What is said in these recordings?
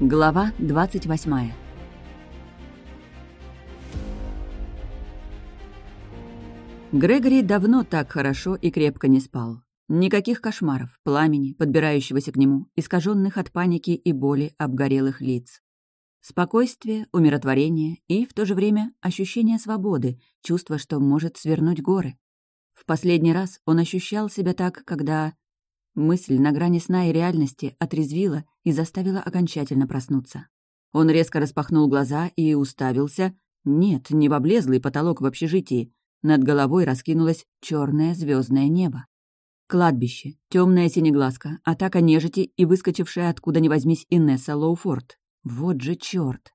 Глава 28 Грегори давно так хорошо и крепко не спал. Никаких кошмаров, пламени, подбирающегося к нему, искаженных от паники и боли обгорелых лиц. Спокойствие, умиротворение и, в то же время, ощущение свободы, чувство, что может свернуть горы. В последний раз он ощущал себя так, когда Мысль на грани сна и реальности отрезвила и заставила окончательно проснуться. Он резко распахнул глаза и уставился. Нет, не в облезлый потолок в общежитии. Над головой раскинулось черное звездное небо. Кладбище, темная синеглазка, атака нежити и выскочившая откуда ни возьмись Инесса Лоуфорд. Вот же черт!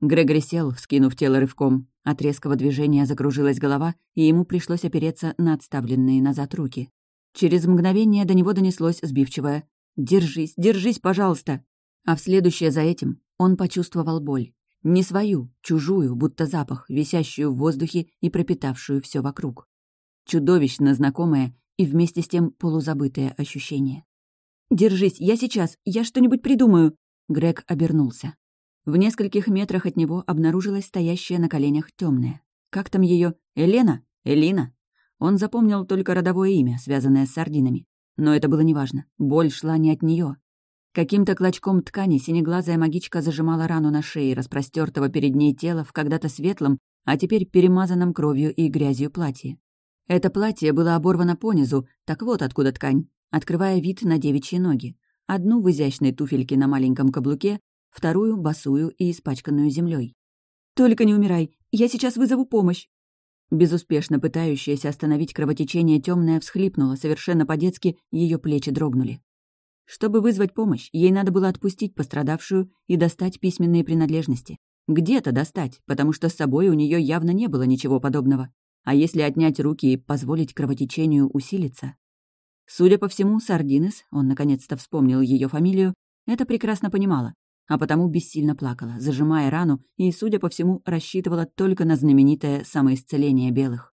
Грегори сел, вскинув тело рывком. От резкого движения закружилась голова, и ему пришлось опереться на отставленные назад руки. Через мгновение до него донеслось сбивчивое «Держись, держись, пожалуйста!» А в следующее за этим он почувствовал боль. Не свою, чужую, будто запах, висящую в воздухе и пропитавшую все вокруг. Чудовищно знакомое и вместе с тем полузабытое ощущение. «Держись, я сейчас, я что-нибудь придумаю!» Грег обернулся. В нескольких метрах от него обнаружилась стоящая на коленях темная. Как там ее? Елена? Элина? Он запомнил только родовое имя, связанное с сардинами. Но это было неважно. Боль шла не от нее. Каким-то клочком ткани синеглазая магичка зажимала рану на шее распростертого перед ней тела в когда-то светлом, а теперь перемазанном кровью и грязью платье. Это платье было оборвано понизу, так вот откуда ткань, открывая вид на девичьи ноги. Одну в изящной туфельке на маленьком каблуке, вторую — босую и испачканную землей. «Только не умирай! Я сейчас вызову помощь!» Безуспешно пытающаяся остановить кровотечение темная всхлипнула совершенно по-детски, ее плечи дрогнули. Чтобы вызвать помощь, ей надо было отпустить пострадавшую и достать письменные принадлежности. Где-то достать, потому что с собой у нее явно не было ничего подобного. А если отнять руки и позволить кровотечению усилиться? Судя по всему, Сардинес, он наконец-то вспомнил ее фамилию, это прекрасно понимала а потому бессильно плакала, зажимая рану и, судя по всему, рассчитывала только на знаменитое самоисцеление белых.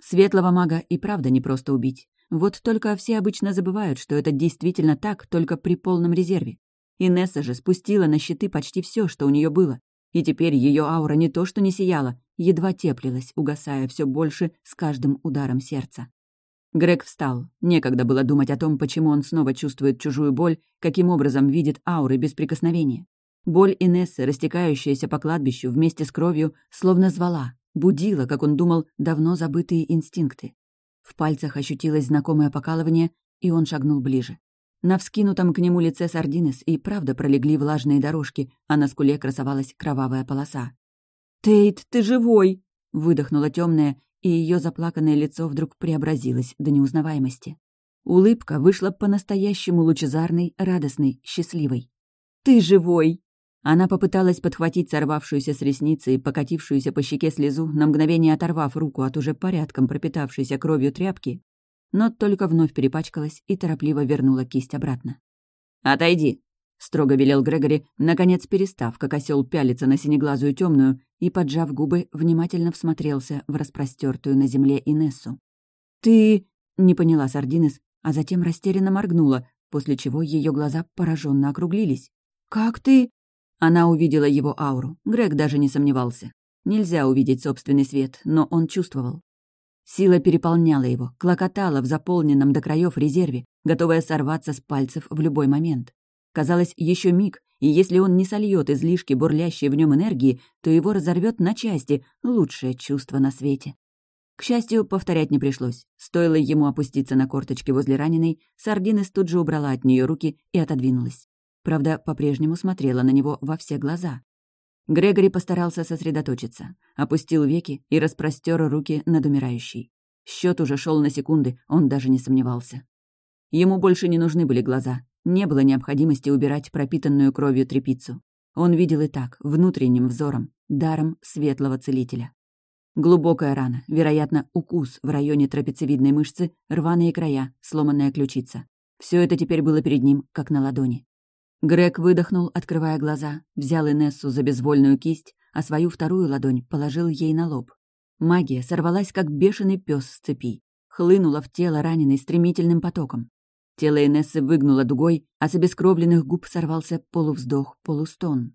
Светлого мага и правда не просто убить. Вот только все обычно забывают, что это действительно так, только при полном резерве. Инесса же спустила на щиты почти все, что у нее было, и теперь ее аура не то что не сияла, едва теплилась, угасая все больше с каждым ударом сердца. Грег встал. Некогда было думать о том, почему он снова чувствует чужую боль, каким образом видит ауры без прикосновения. Боль Инессы, растекающаяся по кладбищу вместе с кровью, словно звала, будила, как он думал, давно забытые инстинкты. В пальцах ощутилось знакомое покалывание, и он шагнул ближе. На вскинутом к нему лице Сардинес и правда пролегли влажные дорожки, а на скуле красовалась кровавая полоса. «Тейт, ты живой!» — выдохнула темная, и ее заплаканное лицо вдруг преобразилось до неузнаваемости. Улыбка вышла по-настоящему лучезарной, радостной, счастливой. «Ты живой!» Она попыталась подхватить сорвавшуюся с ресницы и покатившуюся по щеке слезу, на мгновение оторвав руку от уже порядком пропитавшейся кровью тряпки, но только вновь перепачкалась и торопливо вернула кисть обратно. «Отойди!» — строго велел Грегори, наконец перестав, как осел пялиться на синеглазую темную и, поджав губы, внимательно всмотрелся в распростертую на земле Инессу. «Ты...» — не поняла Сардинес, а затем растерянно моргнула, после чего ее глаза пораженно округлились. «Как ты...» Она увидела его ауру. Грег даже не сомневался. Нельзя увидеть собственный свет, но он чувствовал. Сила переполняла его, клокотала в заполненном до краев резерве, готовая сорваться с пальцев в любой момент. Казалось, еще миг, и если он не сольет излишки бурлящей в нем энергии, то его разорвет на части, лучшее чувство на свете. К счастью, повторять не пришлось. Стоило ему опуститься на корточки возле раненой, Сардинес тут же убрала от нее руки и отодвинулась. Правда, по-прежнему смотрела на него во все глаза. Грегори постарался сосредоточиться, опустил веки и распростер руки над умирающей. Счет уже шел на секунды, он даже не сомневался. Ему больше не нужны были глаза, не было необходимости убирать пропитанную кровью трепицу. Он видел и так, внутренним взором, даром светлого целителя. Глубокая рана, вероятно, укус в районе трапециевидной мышцы, рваные края, сломанная ключица. Все это теперь было перед ним, как на ладони. Грег выдохнул, открывая глаза, взял Инессу за безвольную кисть, а свою вторую ладонь положил ей на лоб. Магия сорвалась, как бешеный пес с цепи, хлынула в тело раненой стремительным потоком. Тело Инессы выгнуло дугой, а с обескровленных губ сорвался полувздох, полустон.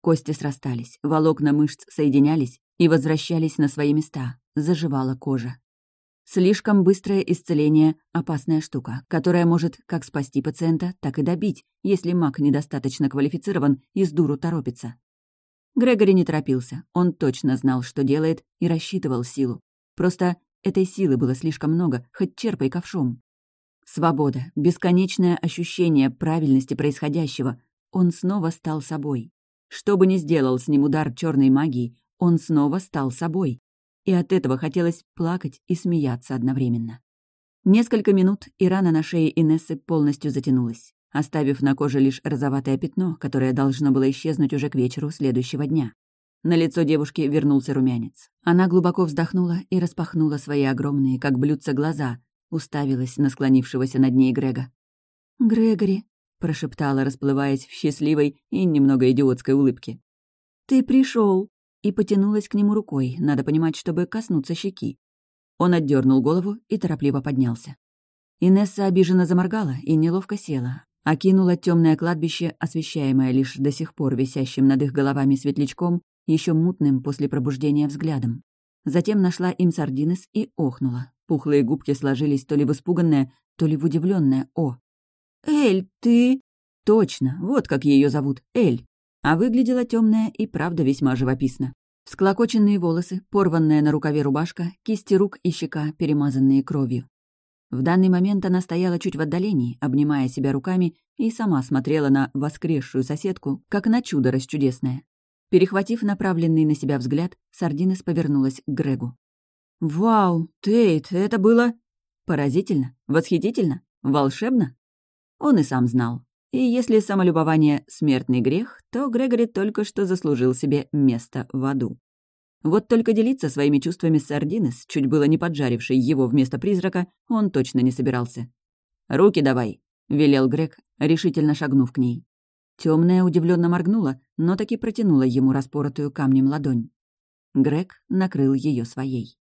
Кости срастались, волокна мышц соединялись и возвращались на свои места, заживала кожа. Слишком быстрое исцеление — опасная штука, которая может как спасти пациента, так и добить, если маг недостаточно квалифицирован и с дуру торопится. Грегори не торопился, он точно знал, что делает, и рассчитывал силу. Просто этой силы было слишком много, хоть черпай ковшом. Свобода, бесконечное ощущение правильности происходящего. Он снова стал собой. Что бы ни сделал с ним удар черной магии, он снова стал собой и от этого хотелось плакать и смеяться одновременно. Несколько минут, и рана на шее Инессы полностью затянулась, оставив на коже лишь розоватое пятно, которое должно было исчезнуть уже к вечеру следующего дня. На лицо девушки вернулся румянец. Она глубоко вздохнула и распахнула свои огромные, как блюдца, глаза, уставилась на склонившегося над ней Грега. «Грегори», — прошептала, расплываясь в счастливой и немного идиотской улыбке. «Ты пришел и потянулась к нему рукой, надо понимать, чтобы коснуться щеки. Он отдернул голову и торопливо поднялся. Инесса обиженно заморгала и неловко села, окинула темное кладбище, освещаемое лишь до сих пор висящим над их головами светлячком, еще мутным после пробуждения взглядом. Затем нашла им сардинес и охнула. Пухлые губки сложились то ли в испуганное, то ли в удивленное «О». «Эль, ты...» «Точно, вот как ее зовут, Эль. А выглядела темная и правда весьма живописно. Склокоченные волосы, порванная на рукаве рубашка, кисти рук и щека, перемазанные кровью. В данный момент она стояла чуть в отдалении, обнимая себя руками, и сама смотрела на воскресшую соседку, как на чудо расчудесное. Перехватив направленный на себя взгляд, Сардинес повернулась к Грегу. «Вау, Тейт, это было...» «Поразительно? Восхитительно? Волшебно?» Он и сам знал. И если самолюбование — смертный грех, то Грегори только что заслужил себе место в аду. Вот только делиться своими чувствами с Сардинес, чуть было не поджаривший его вместо призрака, он точно не собирался. «Руки давай», — велел Грег, решительно шагнув к ней. Темная удивленно моргнула, но таки протянула ему распоротую камнем ладонь. Грег накрыл ее своей.